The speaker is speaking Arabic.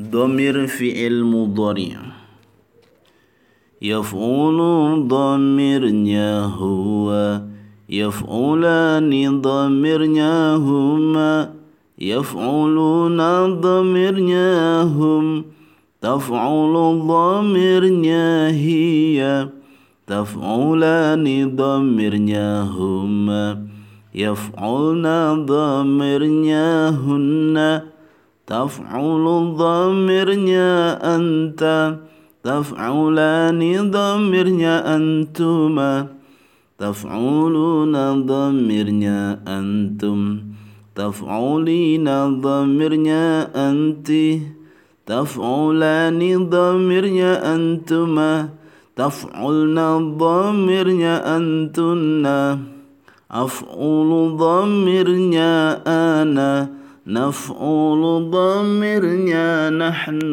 ضمير فعل مضارع. يفعل ضميرnya هو يفعلان ضميرnya هما يفعلون ضميرnya هم تفعل ضميرnya هي تفعلان ضميرnya هما يفعلن ضميرnya هن تفعل ضميرnya أنت. تفعلان ضميرnya أنتما تفعلون ضميرnya أنتم. تفعلين ضميرnya أنت. تفعلان ضميرnya أنتما تفعلن ضميرnya أنتن. أفعل ضميرnya أنا. نفعل ضميرnya نحن.